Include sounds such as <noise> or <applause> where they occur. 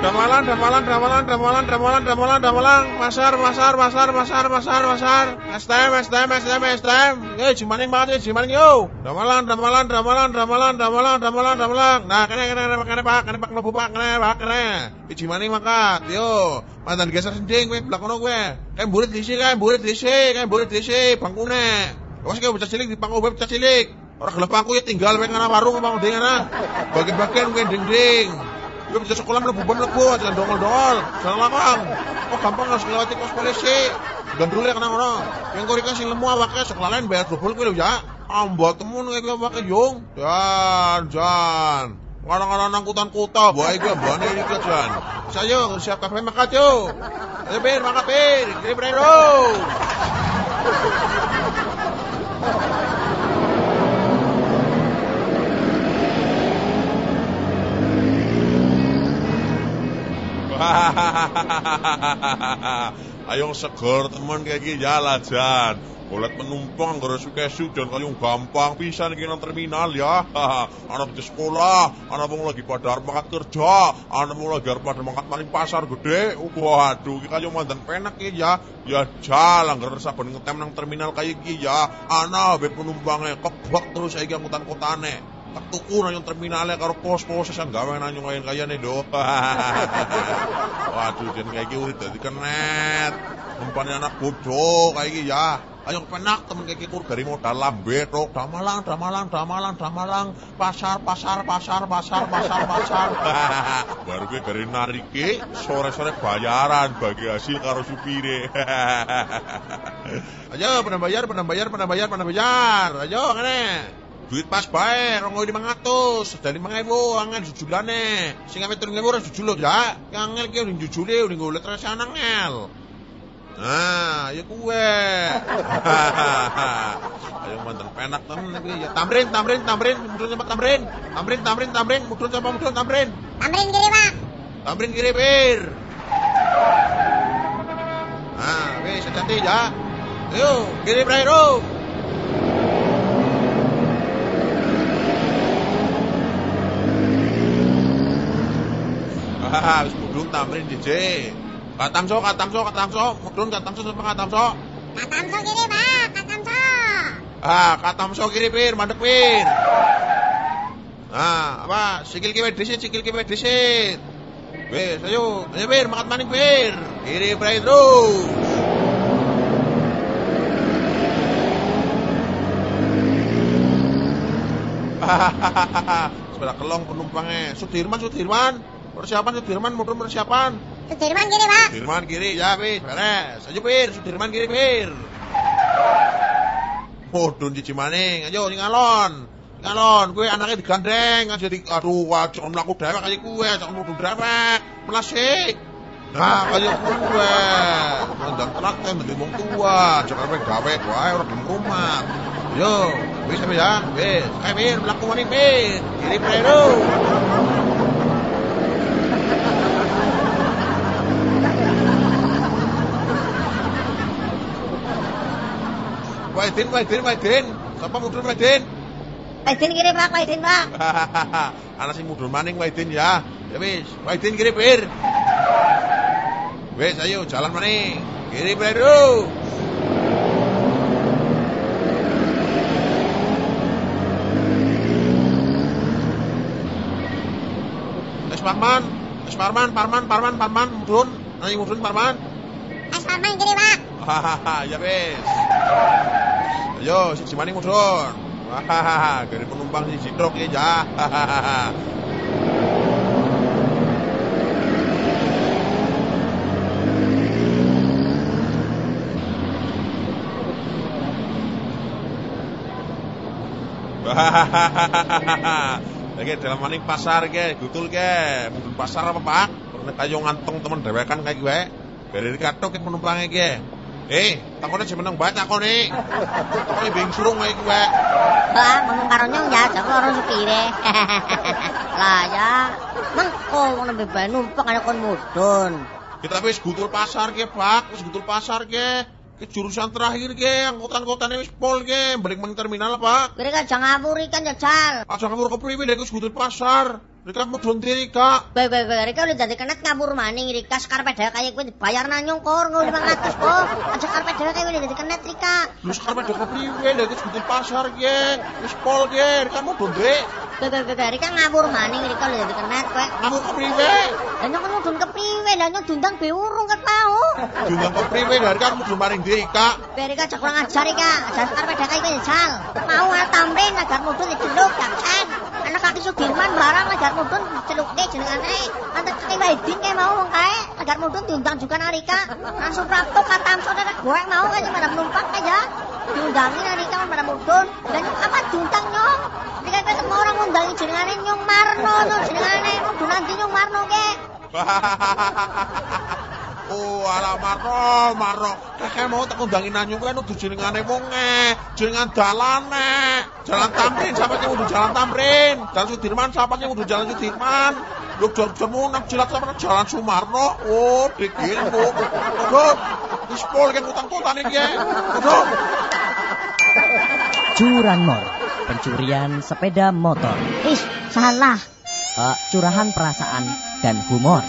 Damalan, damalan, damalan, damalan, damalan, damalan, damalan, pasar, pasar, pasar, pasar, pasar, pasar, STM, STM, STM, STM, eh, jimaning banget ya, jimaning yo, damalan, damalan, damalan, damalan, damalan, damalan, damalan, nah, kene, kene, kene, kene, pak, kene, pak, lebu, pak, kene, pak, kene, jimaning makat, yo, mantan geser sending, gue, belakono gue, kayak burit disi, kayak burit disi, kayak burit disi, bangkune, Awas kayak bocah cilik di pangku bocah cilik. Orang gelap pangku ya tinggal pengen warung bang dengan Bagi-bagian gue ding-ding. Gue bisa sekolah melebu melebu, jalan dongol-dongol, jalan lapang. Oh gampang harus ngelewati pos polisi. Gandrul ya kena orang. Yang kau dikasih lemu awaknya sekolah lain bayar double gue ya. Ambo temen kayak gue pakai jong. Jan, jan. Orang-orang angkutan kota, boy gue bani ini ke jan. Saya siap kafe makat yo. Ayo bir, makat bir, kiri bro. <laughs> Ayo seger teman kayak gini jalan jan. Boleh penumpang gara suka dan kayung gampang bisa nih nang terminal ya. <laughs> anak di sekolah, anak mau lagi pada arep kerja, anak mau lagi pada mangkat maling pasar gede. Waduh, iki kaya mandan penak ya. Ya jalan gara saben ngetem nang terminal kayak gini ya. Anak be penumpangnya kebak terus saiki angkutan kotane. Tak tuku nang yung terminalnya karo pos-pos sing gawe nang yung kayan kayane do. Waduh, jen kayak gini udah dadi kenet. Umpane anak bodoh kayak gini ya. Ayo penak temen kayak kur dari modal lambe tok damalang damalang damalang damalang pasar pasar pasar pasar pasar pasar. <laughs> Baru gue dari narike sore-sore bayaran bagi hasil karo supire. <laughs> Ayo pernah bayar pernah bayar pernah bayar pernah bayar. Ayo kene. Duit pas bae, rongo lima ngatus, dari lima ewu, angin jujulane. Sing ame turun ewu, jujul ya. Angel ki udah jujule, udah ngulet rasa angel. Nah, ya kue. <laughs> Ayo mantan penak temen ya. Tamrin, tamrin, tamrin, mudun sama tamrin. Tamrin, tamrin, tamrin, mudun sama mudun tamrin. Tamrin kiri, Pak. Tamrin kiri, Bir. Nah, wis cantik ya. Ayo, kiri bro. Ah, wis mudun tamrin DJ. Katamso, katamso, katamso, mudun katamso sama katamso. Katamso kiri, Pak. Katamso. Ah, katamso kiri pir, mandek pir. Ah, apa? Sikil kiwe disit, sikil kiwe disit. Wes, ayo, ayo pir, makan maning pir. Kiri pray terus. <laughs> Sepeda kelong penumpangnya. Sudirman, Sudirman. Persiapan Sudirman, motor persiapan. Sudirman kiri, Pak. Sudirman kiri, ya wis, beres. Ayo Pir, Sudirman kiri, Pir. Mudun cici maning, ayo sing alon. Alon, gue anaknya digandeng, aja di aduh, wajah mlaku dewek kaya gue, jangan mudun dewek. Melasik. Nah, kaya gue. Mandang telat kan dari wong tua, jangan sampai gawe wae ora gelem rumah. Yo, sampe ya, wis. Kayak Pir, mlaku maning Pir. Kiri Waidin, Waidin, Waidin. Sapa mudun Waidin? Waidin kiri, Pak. Waidin, Pak. <laughs> Ana sing mudun maning Waidin ya. Ya wis, Waidin kiri pir. Wis ayo jalan maning. Kiri pir. Es Parman, Es Parman, Parman, Parman, Parman, mudun. Nang mudun Parman. Es Parman kiri, Pak. Hahaha, <laughs> ya wis. Ayo, siji maning mudun. Hahaha, dari penumpang siji truk ya. Hahaha. Oke, dalam maning pasar ke, gutul ke, pasar apa pak? Pernah kayo ngantong temen dewekan kayak gue. Dari katok ke penumpangnya ke. Eh, takone sing meneng bae takone. Takone bing surung kayak gue. Lah, ngomong karo nyong ya, jangan orang supire. <laughs> lah ya, mengko ngono bebae numpang ana kon mudun. Kita wis gutul pasar ke, Pak. Wis gutul pasar ke. Ke jurusan terakhir ke, angkutan-angkutannya wis pol ke, balik terminal, Pak. Kan jangan ngawur ikan jajal. Aja kamu kepriwe wis gutul pasar. Rika mudhun diri, Kak. Baik, baik, baik. Rika udah jadi kenet ngabur maning. Rika sekarang peda kayak gue dibayar nanyong kor. Nggak lima ratus kok. Aja sekarang peda kayak gue jadi kenet Rika. Lu sekarang ada kepriwe nek wis gutul pasar ke. Wis pol ke, Rika mudhun diri. Baik, baik, baik. Rika ngabur maning. Rika udah jadi kenet gue. Kamu kepriwe? Dan nyong kan mudun kepriwe. Dan nyong dundang beurung kan mau. Diundang kepriwe dari kan mudhun maring diri, Kak. Rika aja kurang ajar Rika. Aja sekarang peda kayak gue jajal. Mau tamrin agar mudun diceluk. Jangan. Anak kaki Sudirman barang agar mudun celuk deh jenengane. Nanti kaki Wahidin kayak mau wong kae. Agar mudun diundang juga Narika. Langsung prapto katam saudara gue mau aja pada penumpang aja. Diundangin Narika pada mudun. Dan apa diundang nyong? Rika ketemu orang undangi jenengane nyong Marno no jenengane. Mudun nanti nyong Marno ke. <laughs> Oh, ala Marno, Marno. Kakek mau tak undangin nanyung kan udah jenengane wonge, jenengan dalane. Jalan Tamrin, siapa yang udah jalan Tamrin? Jalan Sudirman, siapa yang udah jalan Sudirman? Lu jalan nak jilat sama jalan Sumarno. Oh, dikit bu. Udah, wis pol kan utang-utang iki. Udah. Curanmor, pencurian sepeda motor. Ih, salah. Eh, curahan perasaan dan humor.